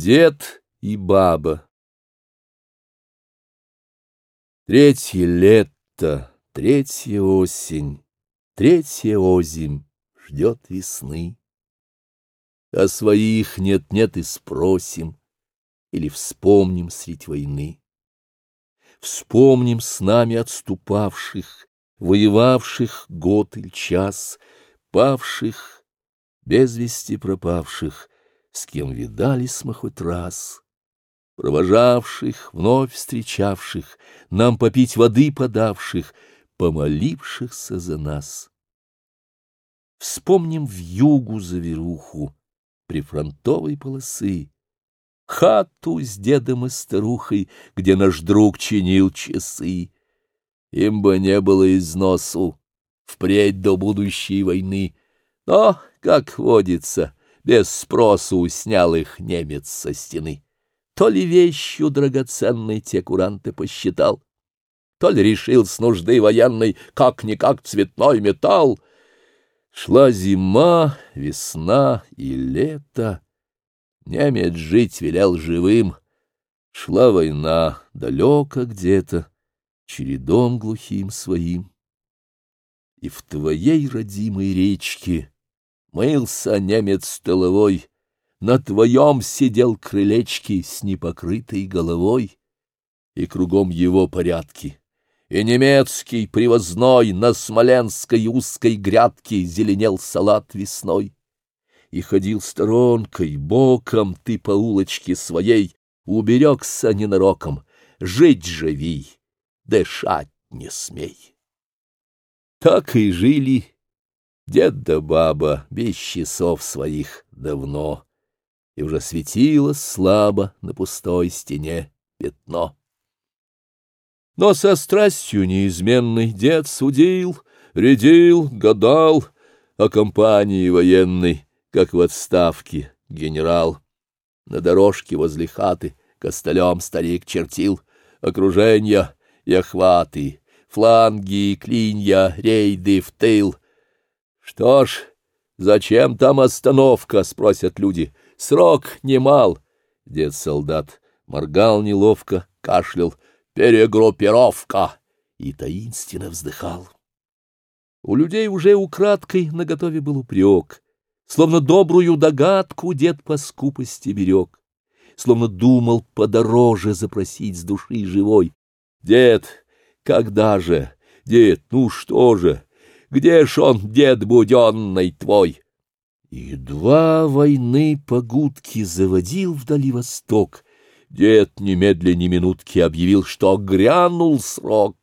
Дед и баба. Третье лето, третья осень, третья озимь ждет весны. О своих нет-нет и спросим, или вспомним средь войны. Вспомним с нами отступавших, воевавших год или час, павших, без вести пропавших — с кем видались мы хоть раз, провожавших, вновь встречавших, нам попить воды подавших, помолившихся за нас. Вспомним в югу заверуху прифронтовой полосы, хату с дедом и старухой, где наш друг чинил часы. Им бы не было износу впредь до будущей войны, но, как водится, — без спросу снял их немец со стены. То ли вещью драгоценной те куранты посчитал, то ли решил с нужды военной как-никак цветной металл. Шла зима, весна и лето. Немец жить велел живым. Шла война далеко где-то, чередом глухим своим. И в твоей родимой речке Мылся немец столовой, на твоем сидел крылечки с непокрытой головой, и кругом его порядки. И немецкий привозной на смоленской узкой грядке зеленел салат весной. И ходил сторонкой, боком ты по улочке своей, уберегся ненароком, жить живи, дышать не смей. Так и жили Дед да баба без часов своих давно, И уже светило слабо на пустой стене пятно. Но со страстью неизменный дед судил, Рядил, гадал о компании военной, Как в отставке генерал. На дорожке возле хаты костылем старик чертил Окружения и охваты, фланги, клинья, рейды в тыл — что ж, зачем там остановка? спросят люди. Срок немал. Дед солдат моргал неловко, кашлял. Перегруппировка! И таинственно вздыхал. У людей уже украдкой наготове был упрек. Словно добрую догадку дед по скупости берег. Словно думал подороже запросить с души живой. Дед, когда же? Дед, ну что же? Где ж он, дед буденный твой? И два войны погудки заводил вдали восток, Дед немедленно минутки объявил, что грянул срок.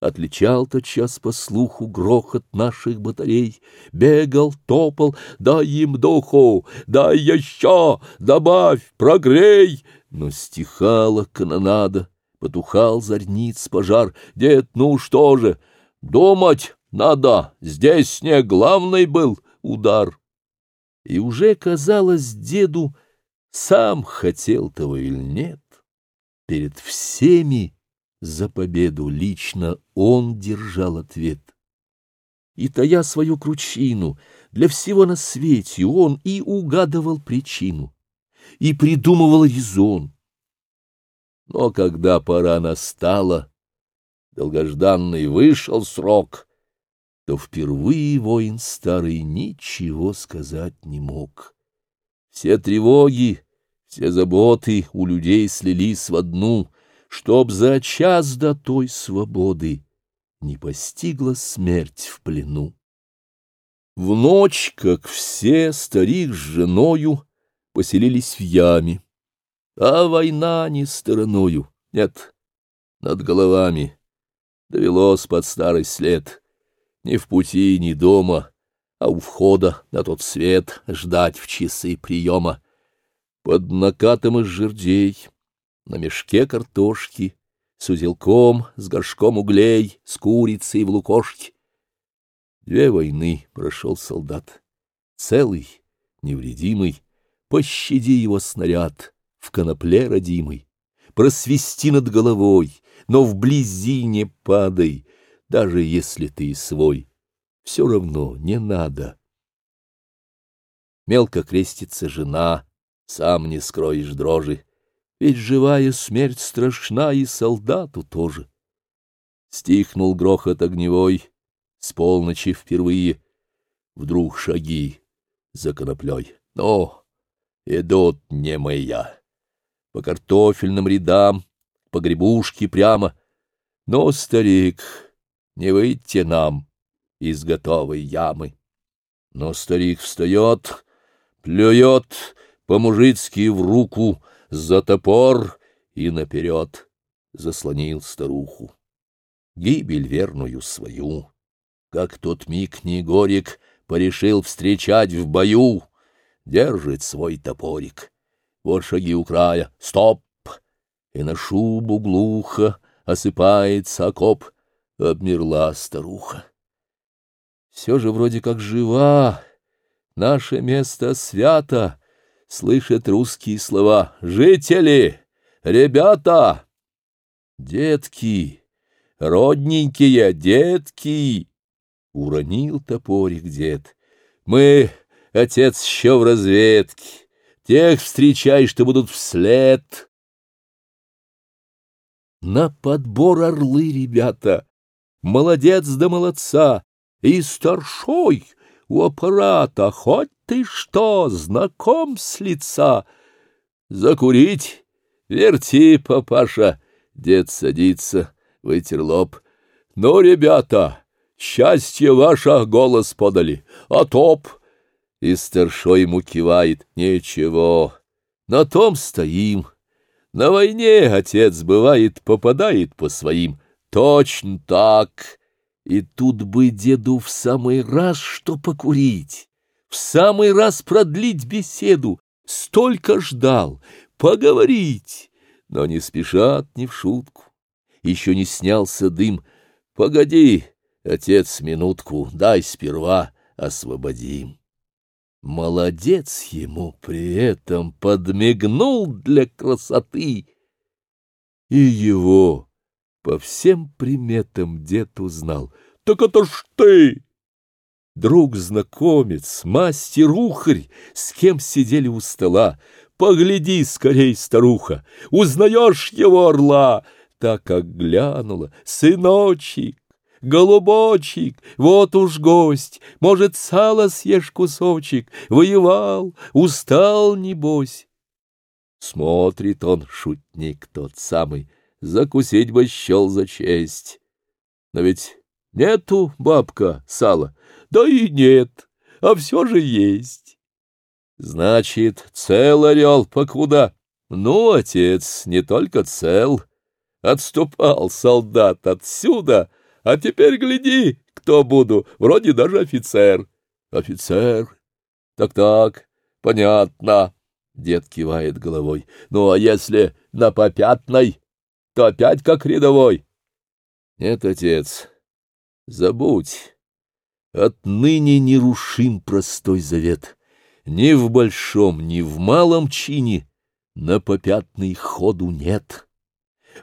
Отличал тот час по слуху грохот наших батарей, Бегал, топал, дай им духу, дай еще, добавь, прогрей. Но стихала канонада, потухал зарниц пожар, Дед, ну что же, — Думать надо, здесь не главный был удар. И уже, казалось, деду сам хотел того или нет, перед всеми за победу лично он держал ответ. И тая свою кручину, для всего на свете он и угадывал причину, и придумывал резон. Но когда пора настала, долгожданный вышел срок, то впервые воин старый ничего сказать не мог. Все тревоги, все заботы у людей слились в одну, чтоб за час до той свободы не постигла смерть в плену. В ночь, как все, старик с женою поселились в яме, а война не стороною, нет, над головами довелось под старый след. Ни в пути, ни дома, а у входа на тот свет ждать в часы приема. Под накатом из жердей, на мешке картошки, с узелком, с горшком углей, с курицей в лукошке. Две войны прошел солдат, целый, невредимый, пощади его снаряд в конопле родимый просвисти над головой, но вблизи не падай, даже если ты и свой. Все равно не надо. Мелко крестится жена, сам не скроешь дрожи, ведь живая смерть страшна и солдату тоже. Стихнул грохот огневой, с полночи впервые. Вдруг шаги за коноплей. Но идут не мы я по картофельным рядам, по грибушке прямо. Но, старик, не выйти нам из готовой ямы. Но старик встает, плюет по-мужицки в руку за топор и наперед заслонил старуху. Гибель верную свою, как тот миг не горек, порешил встречать в бою, держит свой топорик — вот шаги у края. Стоп! И на шубу глухо осыпается окоп. Обмерла старуха. Все же вроде как жива. Наше место свято. Слышат русские слова. Жители! Ребята! Детки! Родненькие детки! Уронил топорик дед. Мы, отец, еще в разведке. Тех встречаешь, что будут вслед. На подбор орлы, ребята, молодец да молодца, и старшой у аппарата, хоть ты что, знаком с лица. Закурить? Верти, папаша, дед садится, вытер лоб. Ну, ребята, счастье ваше голос подали, а топ — и старшой ему кивает. Ничего, на том стоим. На войне отец, бывает, попадает по своим. Точно так. И тут бы деду в самый раз что покурить, в самый раз продлить беседу. Столько ждал, поговорить, но не спешат не в шутку. Еще не снялся дым. Погоди, отец, минутку, дай сперва освободим. Молодец ему при этом подмигнул для красоты. И его по всем приметам дед узнал. «Так это ж ты!» Друг-знакомец, мастер-ухарь, с кем сидели у стола. «Погляди скорей, старуха, узнаешь его орла!» Так как глянула, сыночек! Голубочек, вот уж гость, может, сало съешь кусочек, воевал, устал, небось. Смотрит он, шутник тот самый, закусить бы щел за честь. Но ведь нету, бабка, сала, да и нет, а все же есть. Значит, цел орел покуда? Ну, отец, не только цел. Отступал солдат отсюда — а теперь гляди, кто буду, вроде даже офицер. Офицер? Так-так, понятно. Дед кивает головой. Ну, а если на попятной, то опять как рядовой. Нет, отец, забудь. Отныне нерушим простой завет. Ни в большом, ни в малом чине на попятный ходу нет.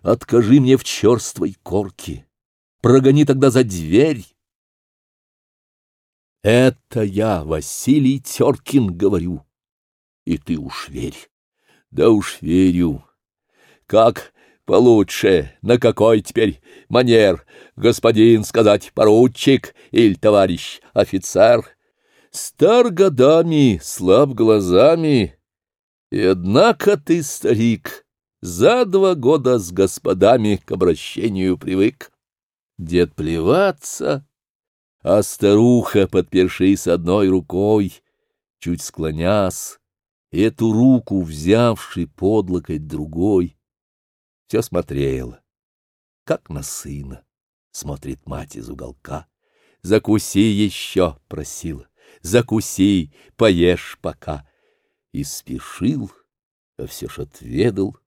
Откажи мне в черствой корке. Прогони тогда за дверь. Это я, Василий Теркин, говорю. И ты уж верь. Да уж верю. Как получше, на какой теперь манер, господин сказать поручик или товарищ офицер? Стар годами, слаб глазами. И однако ты, старик, за два года с господами к обращению привык дед плеваться, а старуха, подпершись одной рукой, чуть склонясь, эту руку взявши под локоть другой, все смотрела, как на сына смотрит мать из уголка. «Закуси еще!» — просила. «Закуси, поешь пока!» И спешил, а все ж отведал,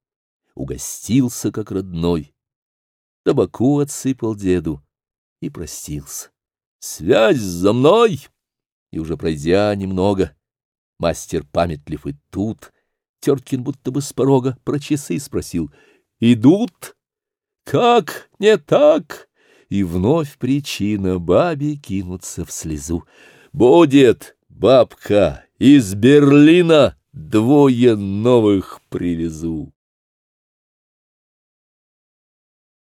угостился, как родной, табаку отсыпал деду и простился. «Связь за мной!» И уже пройдя немного, мастер памятлив и тут, Теркин будто бы с порога про часы спросил. «Идут? Как? Не так?» И вновь причина бабе кинуться в слезу. «Будет, бабка, из Берлина двое новых привезу!»